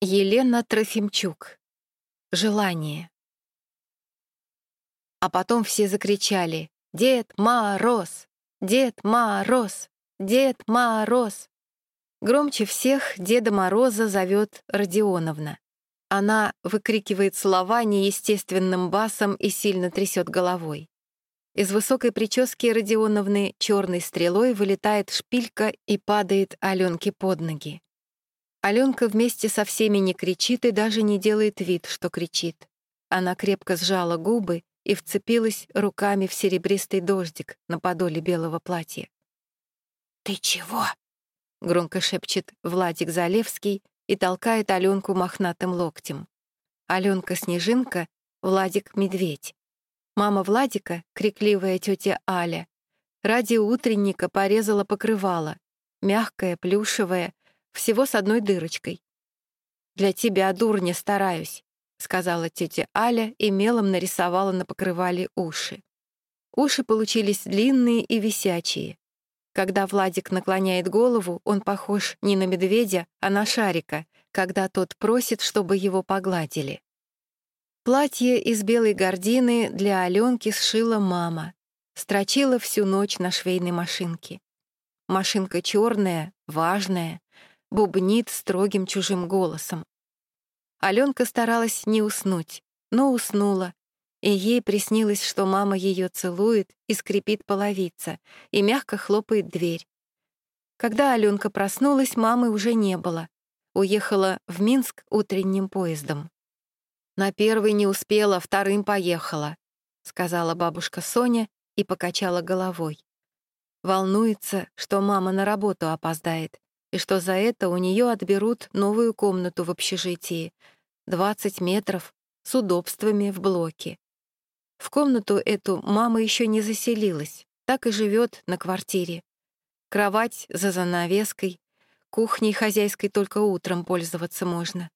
Елена Трофимчук. Желание. А потом все закричали «Дед Мороз! Дед Мороз! Дед Мороз!» Громче всех Деда Мороза зовет Родионовна. Она выкрикивает слова неестественным басом и сильно трясет головой. Из высокой прически Родионовны черной стрелой вылетает шпилька и падает Аленке под ноги. Аленка вместе со всеми не кричит и даже не делает вид, что кричит. Она крепко сжала губы и вцепилась руками в серебристый дождик на подоле белого платья. «Ты чего?» — громко шепчет Владик Залевский и толкает Аленку мохнатым локтем. Аленка Снежинка, Владик Медведь. Мама Владика, крикливая тетя Аля, ради утренника порезала покрывало, мягкое, плюшевое, всего с одной дырочкой. «Для тебя, дурня, стараюсь», — сказала тетя Аля и мелом нарисовала на покрывале уши. Уши получились длинные и висячие. Когда Владик наклоняет голову, он похож не на медведя, а на шарика, когда тот просит, чтобы его погладили. Платье из белой гордины для Аленки сшила мама. Строчила всю ночь на швейной машинке. Машинка черная, важная, бубнит строгим чужим голосом. Аленка старалась не уснуть, но уснула, и ей приснилось, что мама ее целует и скрипит половица, и мягко хлопает дверь. Когда Аленка проснулась, мамы уже не было. Уехала в Минск утренним поездом. «На первый не успела, вторым поехала», — сказала бабушка Соня и покачала головой. Волнуется, что мама на работу опоздает, и что за это у нее отберут новую комнату в общежитии, 20 метров, с удобствами в блоке. В комнату эту мама еще не заселилась, так и живет на квартире. Кровать за занавеской, кухней хозяйской только утром пользоваться можно.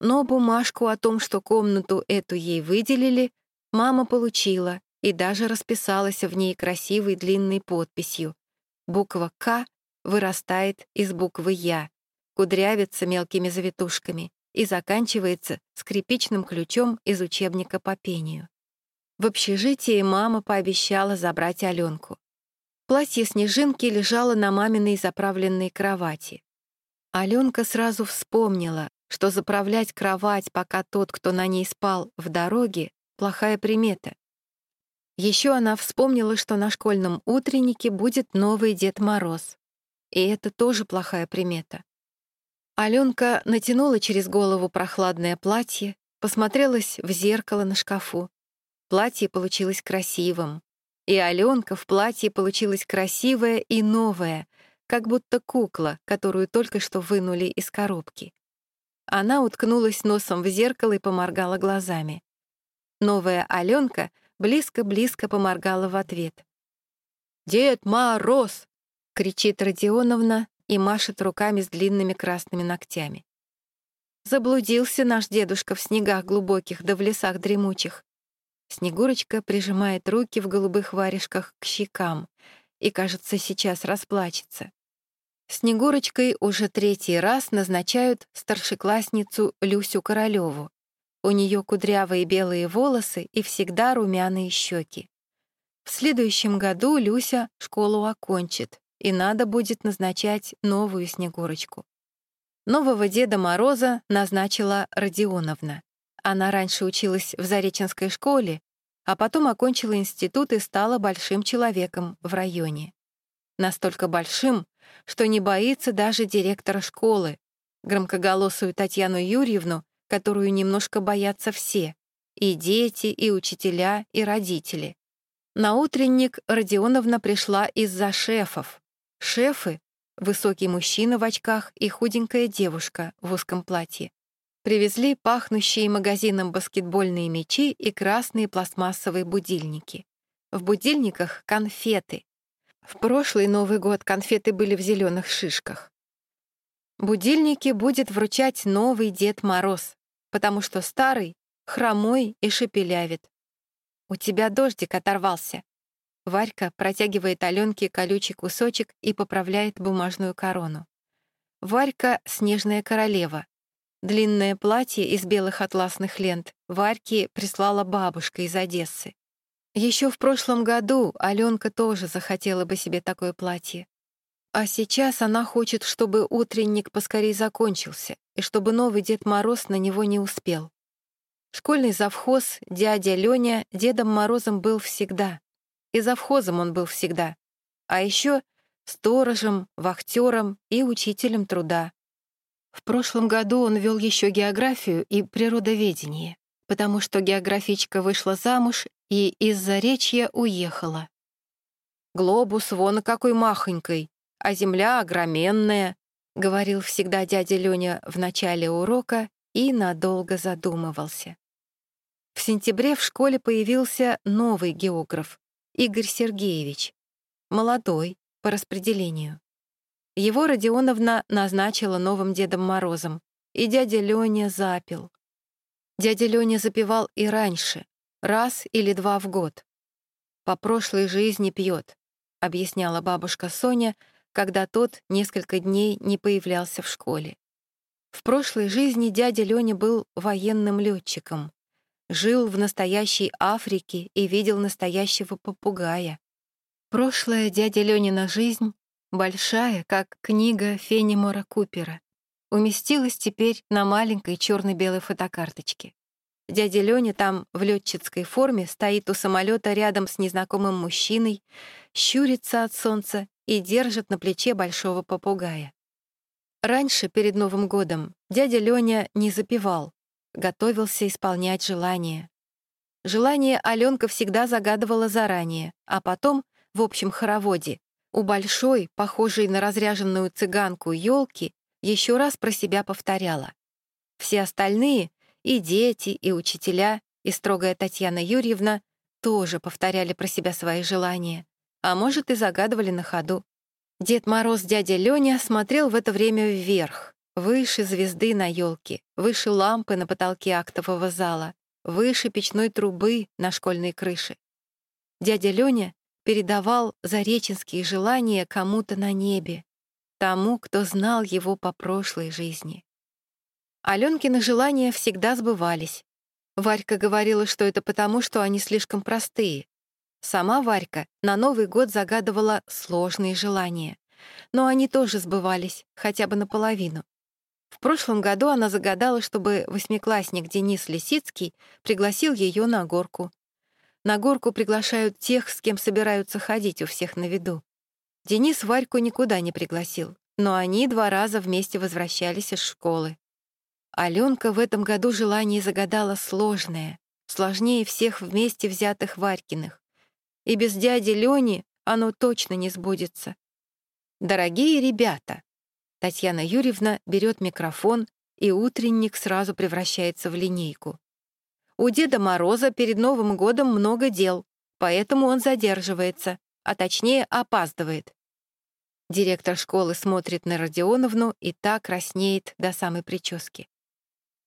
Но бумажку о том, что комнату эту ей выделили, мама получила и даже расписалась в ней красивой длинной подписью. Буква «К» вырастает из буквы «Я», кудрявится мелкими завитушками и заканчивается скрипичным ключом из учебника по пению. В общежитии мама пообещала забрать Аленку. Платье снежинки лежало на маминой заправленной кровати. Аленка сразу вспомнила, что заправлять кровать, пока тот, кто на ней спал, в дороге, плохая примета. Еще она вспомнила, что на школьном утреннике будет новый Дед Мороз. И это тоже плохая примета. Аленка натянула через голову прохладное платье, посмотрелась в зеркало на шкафу. Платье получилось красивым. И Аленка в платье получилась красивая и новая, как будто кукла, которую только что вынули из коробки. Она уткнулась носом в зеркало и поморгала глазами. Новая Аленка близко-близко поморгала в ответ. «Дед Мороз!» — кричит Родионовна и машет руками с длинными красными ногтями. Заблудился наш дедушка в снегах глубоких да в лесах дремучих. Снегурочка прижимает руки в голубых варежках к щекам и, кажется, сейчас расплачется. Снегурочкой уже третий раз назначают старшеклассницу Люсю Королеву. У нее кудрявые белые волосы и всегда румяные щеки. В следующем году Люся школу окончит, и надо будет назначать новую Снегурочку. Нового Деда Мороза назначила Родионовна. Она раньше училась в Зареченской школе, а потом окончила институт и стала большим человеком в районе. Настолько большим, что не боится даже директора школы, громкоголосую Татьяну Юрьевну, которую немножко боятся все — и дети, и учителя, и родители. На утренник Родионовна пришла из-за шефов, Шефы — высокий мужчина в очках и худенькая девушка в узком платье. Привезли пахнущие магазином баскетбольные мячи и красные пластмассовые будильники. В будильниках — конфеты. В прошлый Новый год конфеты были в зеленых шишках. Будильники будет вручать новый Дед Мороз, потому что старый — хромой и шепелявит. «У тебя дождик оторвался», Варька протягивает Аленке колючий кусочек и поправляет бумажную корону. Варька — снежная королева. Длинное платье из белых атласных лент Варьке прислала бабушка из Одессы. Еще в прошлом году Аленка тоже захотела бы себе такое платье. А сейчас она хочет, чтобы утренник поскорей закончился и чтобы новый Дед Мороз на него не успел. Школьный завхоз, дядя Леня, Дедом Морозом был всегда. И завхозом он был всегда. А еще сторожем, вахтером и учителем труда. В прошлом году он вел еще географию и природоведение, потому что географичка вышла замуж и из-за речья уехала. «Глобус вон какой махонькой, а земля огроменная», — говорил всегда дядя Леня в начале урока и надолго задумывался. В сентябре в школе появился новый географ, Игорь Сергеевич, молодой, по распределению. Его Родионовна назначила новым Дедом Морозом, и дядя Леня запил. Дядя Леня запивал и раньше, раз или два в год. «По прошлой жизни пьет», — объясняла бабушка Соня, когда тот несколько дней не появлялся в школе. В прошлой жизни дядя Леня был военным летчиком, жил в настоящей Африке и видел настоящего попугая. Прошлая дядя Ленина жизнь, большая, как книга Фенимора Купера, уместилась теперь на маленькой черно-белой фотокарточке. Дядя Леня там в летчицкой форме стоит у самолета рядом с незнакомым мужчиной, щурится от солнца и держит на плече большого попугая. Раньше, перед Новым годом, дядя Леня не запевал, готовился исполнять желание. Желание Аленка всегда загадывала заранее, а потом в общем хороводе, у большой, похожей на разряженную цыганку, елки еще раз про себя повторяла. Все остальные, и дети, и учителя, и строгая Татьяна Юрьевна, тоже повторяли про себя свои желания, а может, и загадывали на ходу. Дед Мороз, дядя Леня смотрел в это время вверх, выше звезды на елке, выше лампы на потолке актового зала, выше печной трубы на школьной крыше. Дядя Леня передавал зареченские желания кому-то на небе, тому, кто знал его по прошлой жизни. Аленкины желания всегда сбывались. Варька говорила, что это потому, что они слишком простые. Сама Варька на Новый год загадывала сложные желания, но они тоже сбывались, хотя бы наполовину. В прошлом году она загадала, чтобы восьмиклассник Денис Лисицкий пригласил ее на горку. На горку приглашают тех, с кем собираются ходить у всех на виду. Денис Варьку никуда не пригласил, но они два раза вместе возвращались из школы. Аленка в этом году желание загадала сложное, сложнее всех вместе взятых Варькиных. И без дяди Лёни оно точно не сбудется. Дорогие ребята, Татьяна Юрьевна берет микрофон, и утренник сразу превращается в линейку. У Деда Мороза перед Новым годом много дел, поэтому он задерживается, а точнее опаздывает. Директор школы смотрит на Родионовну и так краснеет до самой прически.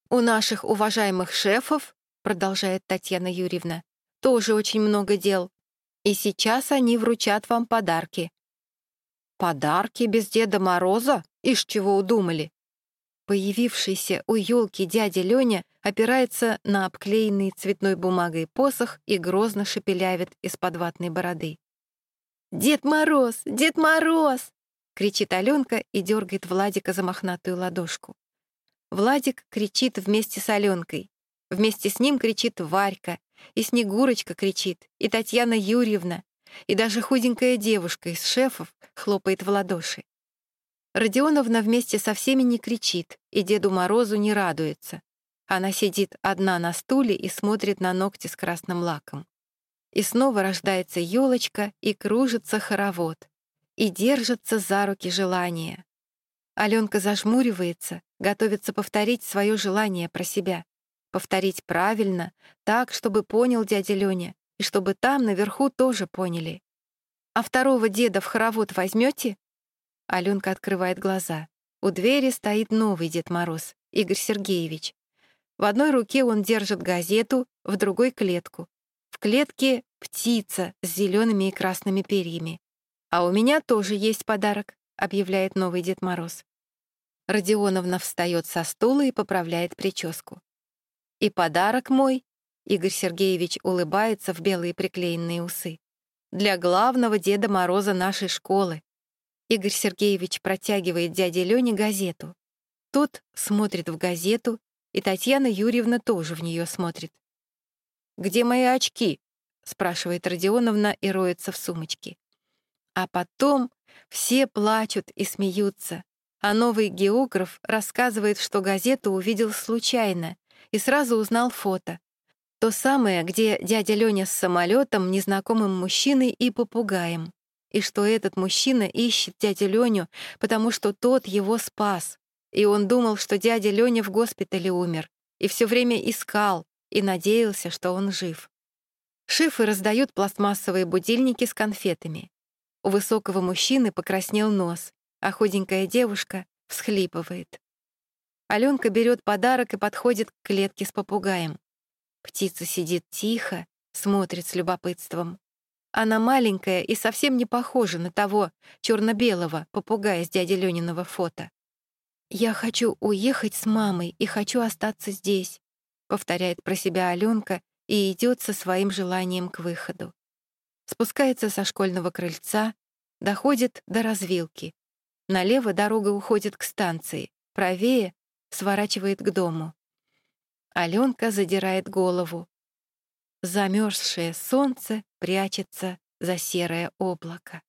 «У наших уважаемых шефов, — продолжает Татьяна Юрьевна, — тоже очень много дел, и сейчас они вручат вам подарки». «Подарки без Деда Мороза? Ишь, чего удумали?» Появившийся у елки дядя Леня опирается на обклеенный цветной бумагой посох и грозно шепелявит из-под ватной бороды. «Дед Мороз! Дед Мороз!» — кричит Аленка и дергает Владика за мохнатую ладошку. Владик кричит вместе с Аленкой. Вместе с ним кричит Варька, и Снегурочка кричит, и Татьяна Юрьевна, и даже худенькая девушка из шефов хлопает в ладоши. Родионовна вместе со всеми не кричит, и Деду Морозу не радуется. Она сидит одна на стуле и смотрит на ногти с красным лаком. И снова рождается елочка и кружится хоровод. И держится за руки желание. Аленка зажмуривается, готовится повторить свое желание про себя. Повторить правильно, так, чтобы понял дядя Леня, чтобы там наверху тоже поняли. «А второго деда в хоровод возьмете? Аленка открывает глаза. У двери стоит новый Дед Мороз, Игорь Сергеевич. В одной руке он держит газету, в другой — клетку. В клетке — птица с зелеными и красными перьями. «А у меня тоже есть подарок», — объявляет новый Дед Мороз. Родионовна встает со стула и поправляет прическу. «И подарок мой», — Игорь Сергеевич улыбается в белые приклеенные усы, «для главного Деда Мороза нашей школы». Игорь Сергеевич протягивает дяде Лене газету. Тот смотрит в газету, и Татьяна Юрьевна тоже в нее смотрит. «Где мои очки?» — спрашивает Родионовна и роется в сумочке. А потом все плачут и смеются, а новый географ рассказывает, что газету увидел случайно и сразу узнал фото. То самое, где дядя Лёня с самолетом, незнакомым мужчиной и попугаем. И что этот мужчина ищет дядю Лёню, потому что тот его спас. И он думал, что дядя Лёня в госпитале умер, и все время искал, и надеялся, что он жив. Шифы раздают пластмассовые будильники с конфетами. У высокого мужчины покраснел нос, а худенькая девушка всхлипывает. Аленка берет подарок и подходит к клетке с попугаем. Птица сидит тихо, смотрит с любопытством. Она маленькая и совсем не похожа на того черно-белого попугая с дяди Лёниного фото. «Я хочу уехать с мамой и хочу остаться здесь», повторяет про себя Аленка и идет со своим желанием к выходу. Спускается со школьного крыльца, доходит до развилки. Налево дорога уходит к станции, правее сворачивает к дому. Аленка задирает голову. Замерзшее солнце прячется за серое облако.